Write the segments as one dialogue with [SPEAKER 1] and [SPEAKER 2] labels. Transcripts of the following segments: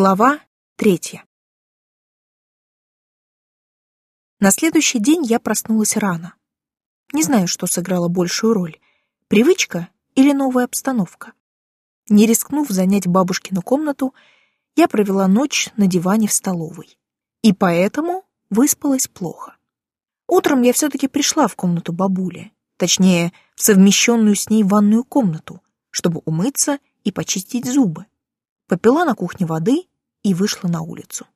[SPEAKER 1] Глава третья. На следующий день я проснулась рано. Не знаю, что сыграло большую роль — привычка или новая обстановка. Не рискнув занять бабушкину комнату, я провела ночь на диване в столовой. И поэтому выспалась плохо. Утром я все-таки пришла в комнату бабули, точнее, в совмещенную с ней ванную комнату, чтобы умыться и почистить зубы попила на кухне воды и вышла на улицу.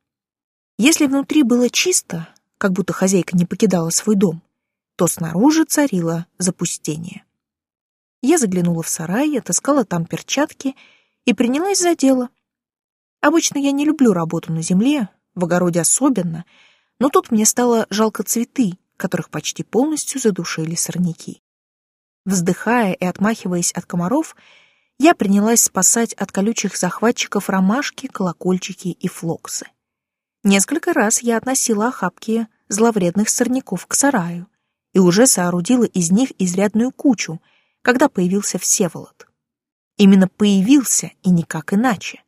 [SPEAKER 1] Если внутри было чисто, как будто хозяйка не покидала свой дом, то снаружи царило запустение. Я заглянула в сарай, отыскала там перчатки и принялась за дело. Обычно я не люблю работу на земле, в огороде особенно, но тут мне стало жалко цветы, которых почти полностью задушили сорняки. Вздыхая и отмахиваясь от комаров, я принялась спасать от колючих захватчиков ромашки, колокольчики и флоксы. Несколько раз я относила охапки зловредных сорняков к сараю и уже соорудила из них изрядную кучу, когда появился Всеволод. Именно появился и никак иначе.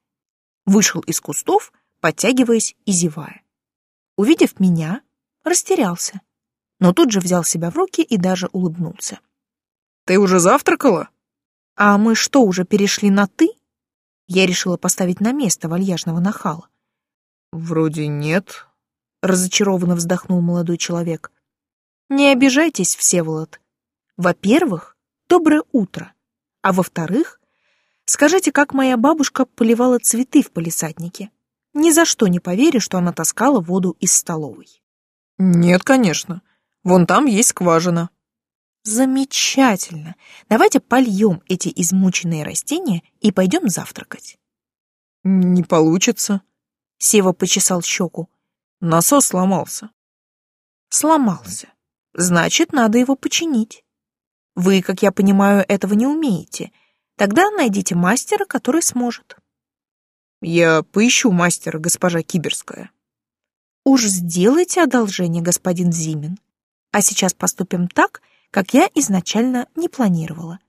[SPEAKER 1] Вышел из кустов, подтягиваясь и зевая. Увидев меня, растерялся, но тут же взял себя в руки и даже улыбнулся.
[SPEAKER 2] «Ты уже завтракала?»
[SPEAKER 1] «А мы что, уже перешли на «ты»?» Я решила поставить на место вальяжного нахала.
[SPEAKER 2] «Вроде нет», —
[SPEAKER 1] разочарованно вздохнул молодой человек. «Не обижайтесь, Всеволод. Во-первых, доброе утро. А во-вторых, скажите, как моя бабушка поливала цветы в палисаднике. Ни за что не поверю, что она таскала воду из столовой».
[SPEAKER 2] «Нет, конечно. Вон там есть скважина».
[SPEAKER 1] Замечательно. Давайте польем эти измученные растения и пойдем завтракать.
[SPEAKER 2] Не получится.
[SPEAKER 1] Сева почесал щеку.
[SPEAKER 2] Насос сломался.
[SPEAKER 1] Сломался. Значит, надо его починить. Вы, как я понимаю, этого не умеете. Тогда найдите мастера, который сможет.
[SPEAKER 2] Я поищу мастера, госпожа Киберская.
[SPEAKER 1] Уж сделайте одолжение, господин Зимин. А сейчас поступим так, как я изначально не планировала.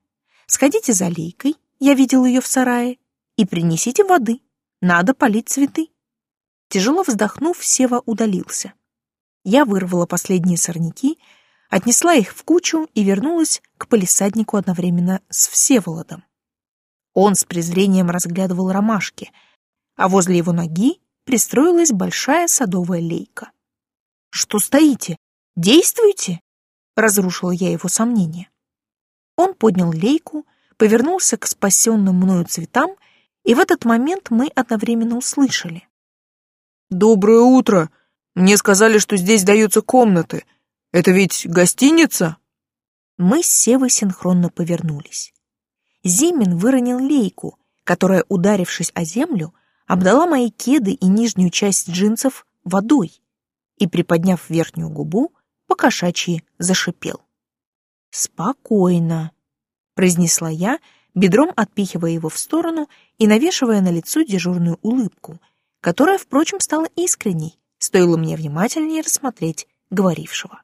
[SPEAKER 1] Сходите за лейкой, я видел ее в сарае, и принесите воды. Надо полить цветы. Тяжело вздохнув, Сева удалился. Я вырвала последние сорняки, отнесла их в кучу и вернулась к полисаднику одновременно с Всеволодом. Он с презрением разглядывал ромашки, а возле его ноги пристроилась большая садовая лейка. «Что стоите? Действуйте!» Разрушила я его сомнения. Он поднял лейку, повернулся к спасенным мною цветам, и в этот момент мы одновременно услышали.
[SPEAKER 2] «Доброе утро! Мне сказали, что здесь даются комнаты. Это ведь гостиница?»
[SPEAKER 1] Мы с Севой синхронно повернулись. Зимин выронил лейку, которая, ударившись о землю, обдала мои кеды и нижнюю часть джинсов водой и, приподняв верхнюю губу, покошачьи зашипел. «Спокойно», — произнесла я, бедром отпихивая его в сторону и навешивая на лицо дежурную улыбку, которая, впрочем, стала искренней, стоило мне внимательнее рассмотреть говорившего.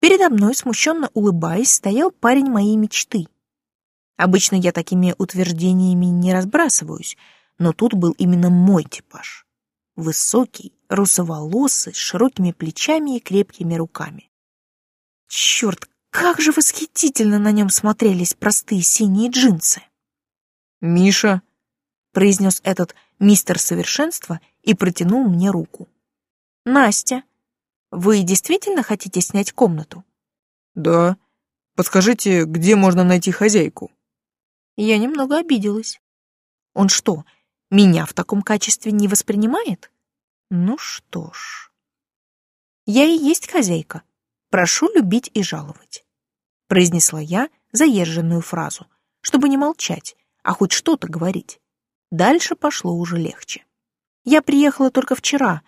[SPEAKER 1] Передо мной, смущенно улыбаясь, стоял парень моей мечты. Обычно я такими утверждениями не разбрасываюсь, но тут был именно мой типаж. Высокий, русоволосый, с широкими плечами и крепкими руками. Черт, как же восхитительно на нем смотрелись простые синие джинсы.
[SPEAKER 2] «Миша», —
[SPEAKER 1] произнес этот мистер совершенства и протянул мне руку. «Настя, вы действительно хотите снять комнату?»
[SPEAKER 2] «Да. Подскажите, где можно найти хозяйку?»
[SPEAKER 1] Я немного обиделась. Он что, меня в таком качестве не воспринимает? Ну что ж. Я и есть хозяйка. Прошу любить и жаловать. Произнесла я заезженную фразу, чтобы не молчать, а хоть что-то говорить. Дальше пошло уже легче. Я приехала только вчера,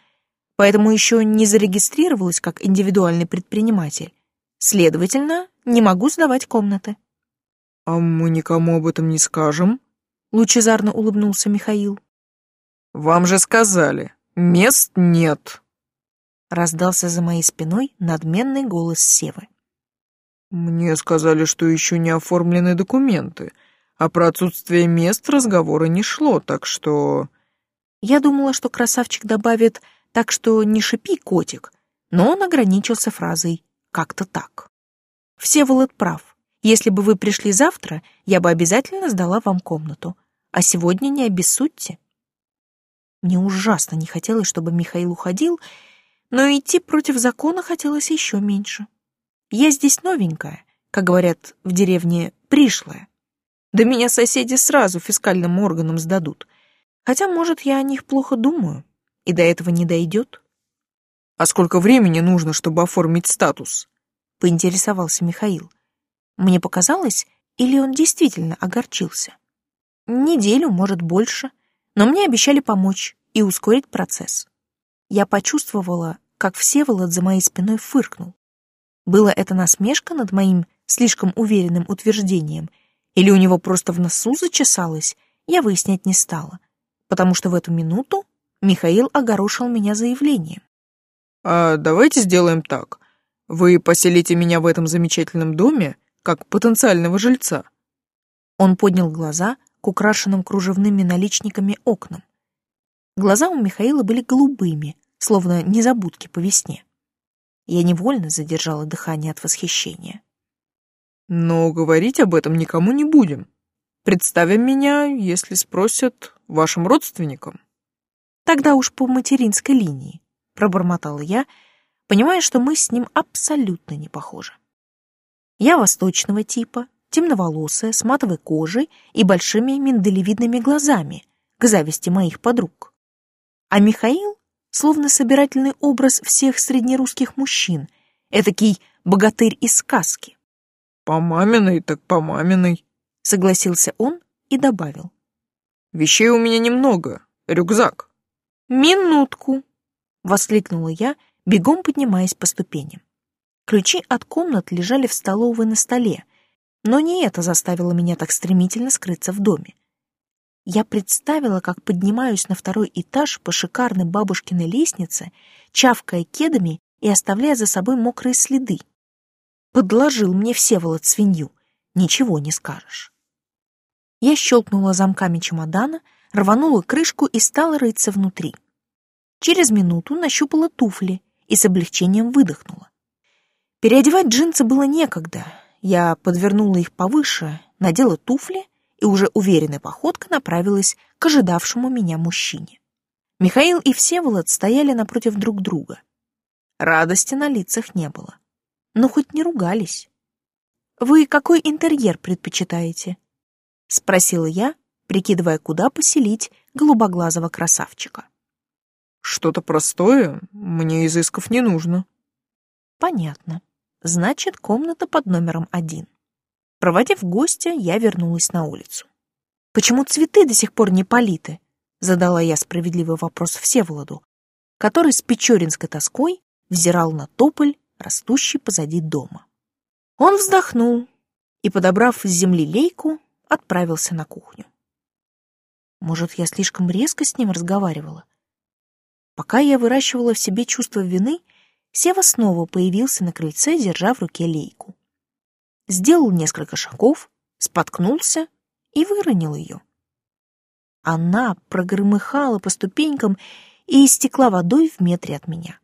[SPEAKER 1] поэтому еще не зарегистрировалась как индивидуальный предприниматель. Следовательно, не могу сдавать комнаты.
[SPEAKER 2] «А мы никому об этом не скажем?»
[SPEAKER 1] Лучезарно улыбнулся Михаил.
[SPEAKER 2] «Вам же сказали, мест нет!»
[SPEAKER 1] Раздался за моей спиной надменный голос Севы.
[SPEAKER 2] «Мне сказали, что еще не оформлены документы, а про отсутствие мест разговора не шло, так что...»
[SPEAKER 1] Я думала, что красавчик добавит «так что не шипи, котик», но он ограничился фразой «как-то так». Всеволод прав. Если бы вы пришли завтра, я бы обязательно сдала вам комнату. А сегодня не обессудьте. Мне ужасно не хотелось, чтобы Михаил уходил, но идти против закона хотелось еще меньше. Я здесь новенькая, как говорят в деревне, пришлая. Да меня соседи сразу фискальным органам сдадут. Хотя, может, я о них плохо думаю, и до этого не дойдет.
[SPEAKER 2] «А сколько времени нужно, чтобы оформить статус?»
[SPEAKER 1] — поинтересовался Михаил. Мне показалось, или он действительно огорчился. Неделю, может, больше, но мне обещали помочь и ускорить процесс. Я почувствовала, как Всеволод за моей спиной фыркнул. Было это насмешка над моим слишком уверенным утверждением, или у него просто в носу зачесалось, я выяснять не стала, потому что в эту минуту Михаил огорошил меня заявлением.
[SPEAKER 2] «А давайте сделаем так. Вы поселите меня в этом замечательном доме, как потенциального жильца».
[SPEAKER 1] Он поднял глаза к украшенным кружевными наличниками окнам. Глаза у Михаила были голубыми, словно незабудки по весне. Я невольно задержала дыхание от восхищения.
[SPEAKER 2] «Но говорить об этом никому не будем. Представим меня, если спросят, вашим родственникам».
[SPEAKER 1] «Тогда уж по материнской линии», — пробормотала я, понимая, что мы с ним абсолютно не похожи. Я восточного типа, темноволосая, с матовой кожей и большими миндалевидными глазами, к зависти моих подруг. А Михаил словно собирательный образ всех среднерусских мужчин, этакий богатырь из сказки.
[SPEAKER 2] «По маминой так по маминой», —
[SPEAKER 1] согласился он и добавил.
[SPEAKER 2] «Вещей у меня немного, рюкзак».
[SPEAKER 1] «Минутку», — воскликнула я, бегом поднимаясь по ступеням. Ключи от комнат лежали в столовой на столе, но не это заставило меня так стремительно скрыться в доме я представила, как поднимаюсь на второй этаж по шикарной бабушкиной лестнице, чавкая кедами и оставляя за собой мокрые следы. Подложил мне Всеволод свинью, ничего не скажешь. Я щелкнула замками чемодана, рванула крышку и стала рыться внутри. Через минуту нащупала туфли и с облегчением выдохнула. Переодевать джинсы было некогда. Я подвернула их повыше, надела туфли — и уже уверенной походкой направилась к ожидавшему меня мужчине. Михаил и Всеволод стояли напротив друг друга. Радости на лицах не было. Но хоть не ругались. «Вы какой интерьер предпочитаете?» — спросила я, прикидывая, куда поселить голубоглазого красавчика.
[SPEAKER 2] «Что-то простое, мне изысков не нужно».
[SPEAKER 1] «Понятно. Значит, комната под номером один». Проводив гостя, я вернулась на улицу. «Почему цветы до сих пор не политы?» — задала я справедливый вопрос Всеволоду, который с печоринской тоской взирал на тополь, растущий позади дома. Он вздохнул и, подобрав с земли лейку, отправился на кухню. Может, я слишком резко с ним разговаривала? Пока я выращивала в себе чувство вины, Сева снова появился на крыльце, держа в руке лейку сделал несколько шагов, споткнулся и выронил ее. Она прогромыхала по ступенькам и истекла водой в метре от меня.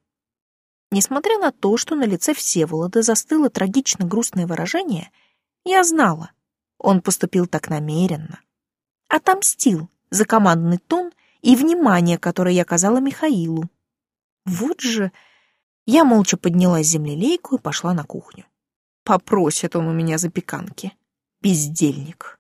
[SPEAKER 1] Несмотря на то, что на лице Всеволода застыло трагично грустное выражение, я знала, он поступил так намеренно. Отомстил за командный тон и внимание, которое я оказала Михаилу. Вот же... Я молча поднялась с землелейку и пошла на кухню. Попросит он у меня запеканки. Бездельник.